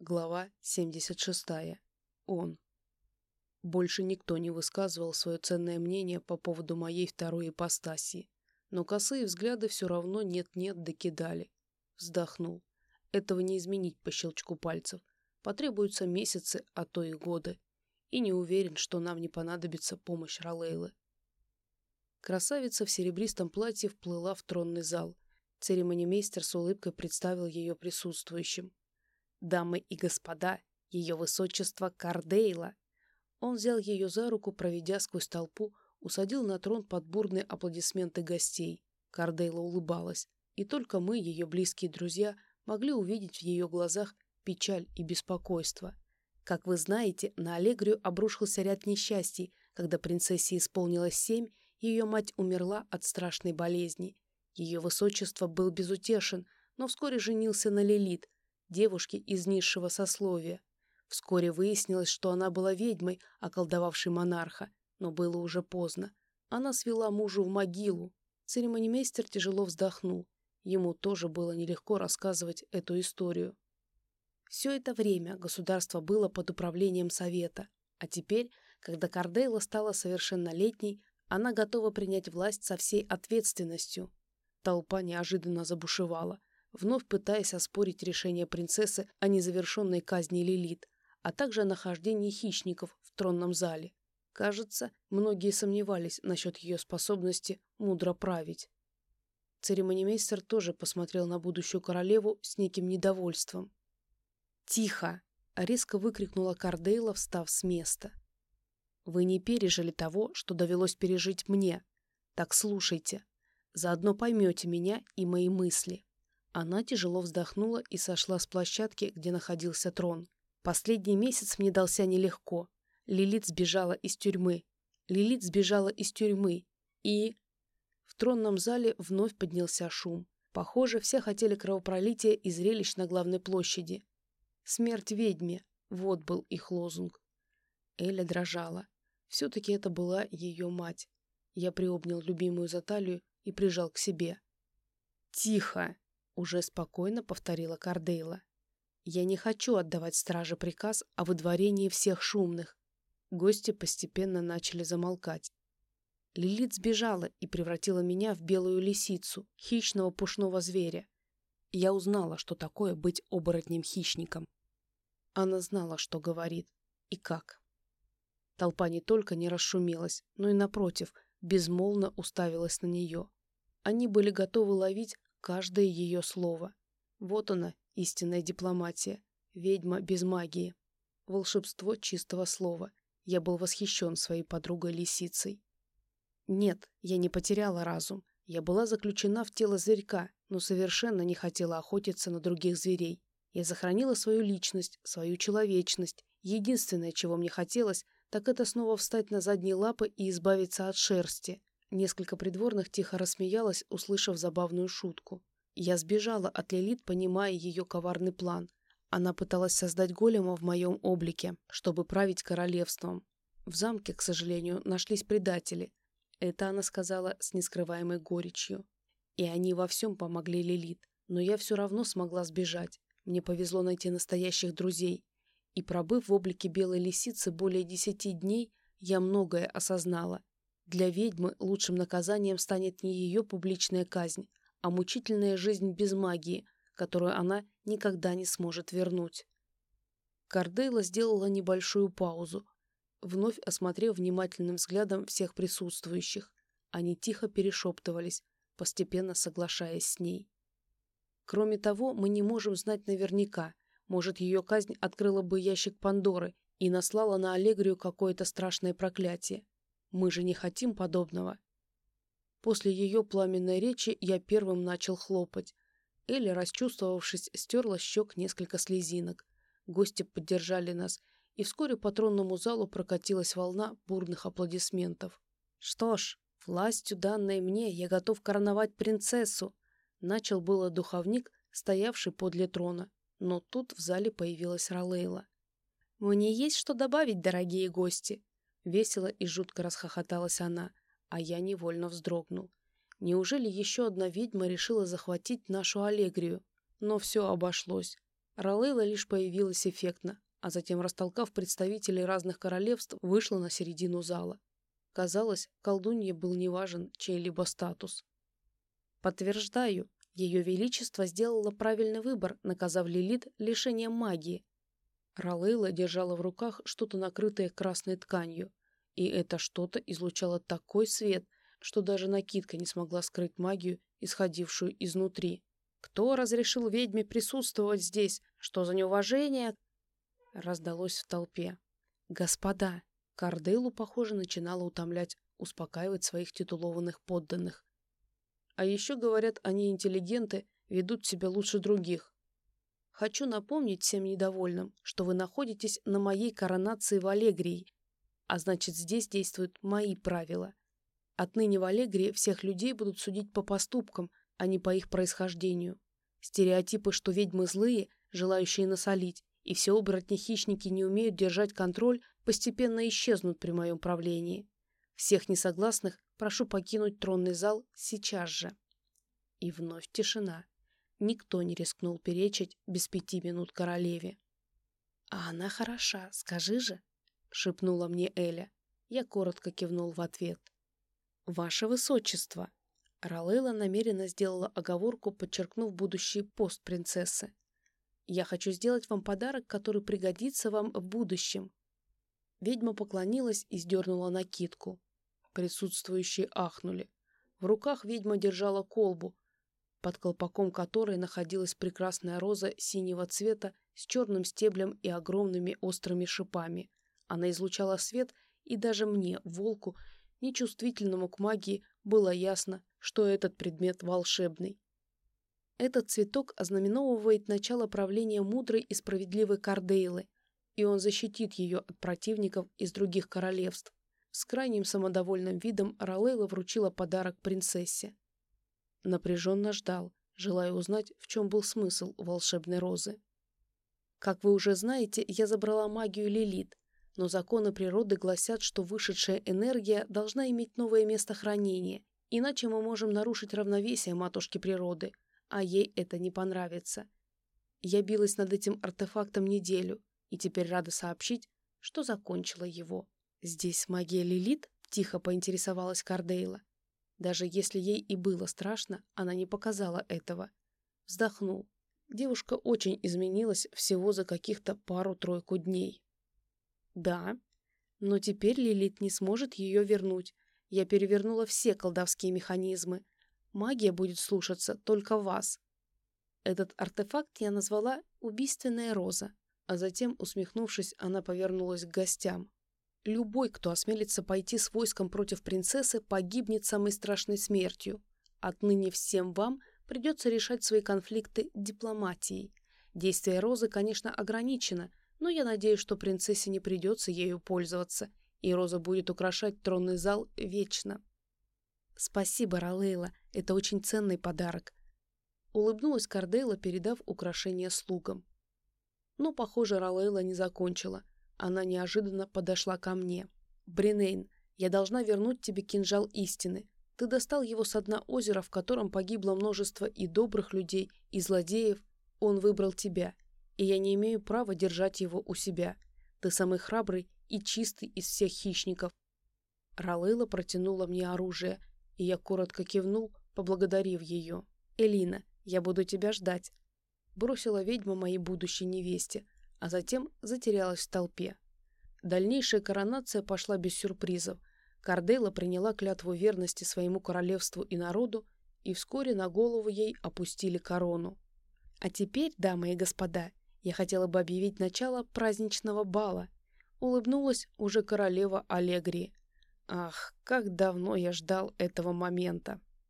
Глава 76. Он. Больше никто не высказывал свое ценное мнение по поводу моей второй ипостаси, но косые взгляды все равно нет-нет докидали. Вздохнул. Этого не изменить по щелчку пальцев. Потребуются месяцы, а то и годы. И не уверен, что нам не понадобится помощь Ролейлы. Красавица в серебристом платье вплыла в тронный зал. Церемонимейстер с улыбкой представил ее присутствующим. «Дамы и господа, ее высочество Кардейла!» Он взял ее за руку, проведя сквозь толпу, усадил на трон под бурные аплодисменты гостей. Кардейла улыбалась, и только мы, ее близкие друзья, могли увидеть в ее глазах печаль и беспокойство. Как вы знаете, на Аллегрию обрушился ряд несчастий, когда принцессе исполнилось семь, ее мать умерла от страшной болезни. Ее высочество был безутешен, но вскоре женился на Лилит, девушке из низшего сословия. Вскоре выяснилось, что она была ведьмой, околдовавшей монарха, но было уже поздно. Она свела мужу в могилу. Церемонимейстер тяжело вздохнул. Ему тоже было нелегко рассказывать эту историю. Все это время государство было под управлением Совета, а теперь, когда Кардейла стала совершеннолетней, она готова принять власть со всей ответственностью. Толпа неожиданно забушевала, вновь пытаясь оспорить решение принцессы о незавершенной казни Лилит, а также о нахождении хищников в тронном зале. Кажется, многие сомневались насчет ее способности мудро править. Церемонимейстер тоже посмотрел на будущую королеву с неким недовольством. «Тихо!» — резко выкрикнула Кардейла, встав с места. «Вы не пережили того, что довелось пережить мне. Так слушайте. Заодно поймете меня и мои мысли». Она тяжело вздохнула и сошла с площадки, где находился трон. «Последний месяц мне дался нелегко. Лилит сбежала из тюрьмы. Лилит сбежала из тюрьмы. И...» В тронном зале вновь поднялся шум. Похоже, все хотели кровопролития и зрелищ на главной площади. «Смерть ведьме» — вот был их лозунг. Эля дрожала. Все-таки это была ее мать. Я приобнял любимую за талию и прижал к себе. «Тихо!» — уже спокойно повторила Кардейла. «Я не хочу отдавать страже приказ о выдворении всех шумных». Гости постепенно начали замолкать. Лилит сбежала и превратила меня в белую лисицу, хищного пушного зверя. Я узнала, что такое быть оборотнем-хищником. Она знала, что говорит и как. Толпа не только не расшумелась, но и, напротив, безмолвно уставилась на нее. Они были готовы ловить каждое ее слово. Вот она, истинная дипломатия. Ведьма без магии. Волшебство чистого слова. Я был восхищен своей подругой-лисицей. Нет, я не потеряла разум. Я была заключена в тело зверька, но совершенно не хотела охотиться на других зверей. Я сохранила свою личность, свою человечность. Единственное, чего мне хотелось, так это снова встать на задние лапы и избавиться от шерсти. Несколько придворных тихо рассмеялась, услышав забавную шутку. Я сбежала от Лилит, понимая ее коварный план. Она пыталась создать голема в моем облике, чтобы править королевством. В замке, к сожалению, нашлись предатели. Это она сказала с нескрываемой горечью. И они во всем помогли Лилит, но я все равно смогла сбежать. Мне повезло найти настоящих друзей. И пробыв в облике белой лисицы более десяти дней, я многое осознала. Для ведьмы лучшим наказанием станет не ее публичная казнь, а мучительная жизнь без магии, которую она никогда не сможет вернуть. Кардейла сделала небольшую паузу, вновь осмотрев внимательным взглядом всех присутствующих. Они тихо перешептывались, постепенно соглашаясь с ней. Кроме того, мы не можем знать наверняка. Может, ее казнь открыла бы ящик Пандоры и наслала на Аллегрию какое-то страшное проклятие. Мы же не хотим подобного. После ее пламенной речи я первым начал хлопать. Элли, расчувствовавшись, стерла щек несколько слезинок. Гости поддержали нас, и вскоре по тронному залу прокатилась волна бурных аплодисментов. «Что ж, властью, данной мне, я готов короновать принцессу», Начал было духовник, стоявший подле трона, но тут в зале появилась Ролейла. «Мне есть что добавить, дорогие гости!» Весело и жутко расхохоталась она, а я невольно вздрогнул. Неужели еще одна ведьма решила захватить нашу Аллегрию? Но все обошлось. Ролейла лишь появилась эффектно, а затем, растолкав представителей разных королевств, вышла на середину зала. Казалось, колдунье был неважен чей-либо статус. Подтверждаю, ее Величество сделало правильный выбор, наказав Лилит лишением магии. Ролейла держала в руках что-то накрытое красной тканью, и это что-то излучало такой свет, что даже накидка не смогла скрыть магию, исходившую изнутри. «Кто разрешил ведьме присутствовать здесь? Что за неуважение?» Раздалось в толпе. «Господа!» Карделу, похоже, начинала утомлять, успокаивать своих титулованных подданных. А еще, говорят, они интеллигенты, ведут себя лучше других. Хочу напомнить всем недовольным, что вы находитесь на моей коронации в Аллегрии, а значит, здесь действуют мои правила. Отныне в Аллегрии всех людей будут судить по поступкам, а не по их происхождению. Стереотипы, что ведьмы злые, желающие насолить, и все оборотни-хищники не умеют держать контроль, постепенно исчезнут при моем правлении. Всех несогласных прошу покинуть тронный зал сейчас же. И вновь тишина. Никто не рискнул перечить без пяти минут королеве. «А она хороша, скажи же», — шепнула мне Эля. Я коротко кивнул в ответ. «Ваше Высочество!» Ролейла намеренно сделала оговорку, подчеркнув будущий пост принцессы. «Я хочу сделать вам подарок, который пригодится вам в будущем». Ведьма поклонилась и сдернула накидку. Присутствующие ахнули. В руках ведьма держала колбу, под колпаком которой находилась прекрасная роза синего цвета с черным стеблем и огромными острыми шипами. Она излучала свет, и даже мне, волку, нечувствительному к магии, было ясно, что этот предмет волшебный. Этот цветок ознаменовывает начало правления мудрой и справедливой Кардейлы, и он защитит ее от противников из других королевств. С крайним самодовольным видом Ролейла вручила подарок принцессе. Напряженно ждал, желая узнать, в чем был смысл волшебной розы. Как вы уже знаете, я забрала магию Лилит, но законы природы гласят, что вышедшая энергия должна иметь новое место хранения, иначе мы можем нарушить равновесие матушки природы, а ей это не понравится. Я билась над этим артефактом неделю, и теперь рада сообщить, что закончила его. «Здесь магия Лилит?» — тихо поинтересовалась Кардейла. Даже если ей и было страшно, она не показала этого. Вздохнул. Девушка очень изменилась всего за каких-то пару-тройку дней. Да, но теперь Лилит не сможет ее вернуть. Я перевернула все колдовские механизмы. Магия будет слушаться только вас. Этот артефакт я назвала «убийственная роза», а затем, усмехнувшись, она повернулась к гостям. Любой, кто осмелится пойти с войском против принцессы, погибнет самой страшной смертью. Отныне всем вам придется решать свои конфликты дипломатией. Действие розы, конечно, ограничено, но я надеюсь, что принцессе не придется ею пользоваться, и роза будет украшать тронный зал вечно. Спасибо, Ролейла, это очень ценный подарок. Улыбнулась Кардейла, передав украшение слугам. Но, похоже, Ролейла не закончила. Она неожиданно подошла ко мне. «Бринейн, я должна вернуть тебе кинжал истины. Ты достал его с дна озера, в котором погибло множество и добрых людей, и злодеев. Он выбрал тебя и я не имею права держать его у себя. Ты самый храбрый и чистый из всех хищников. Ралейла протянула мне оружие, и я коротко кивнул, поблагодарив ее. «Элина, я буду тебя ждать», — бросила ведьма моей будущей невесте, а затем затерялась в толпе. Дальнейшая коронация пошла без сюрпризов. Кардейла приняла клятву верности своему королевству и народу, и вскоре на голову ей опустили корону. А теперь, дамы и господа, я хотела бы объявить начало праздничного бала. Улыбнулась уже королева Аллегрии. Ах, как давно я ждал этого момента.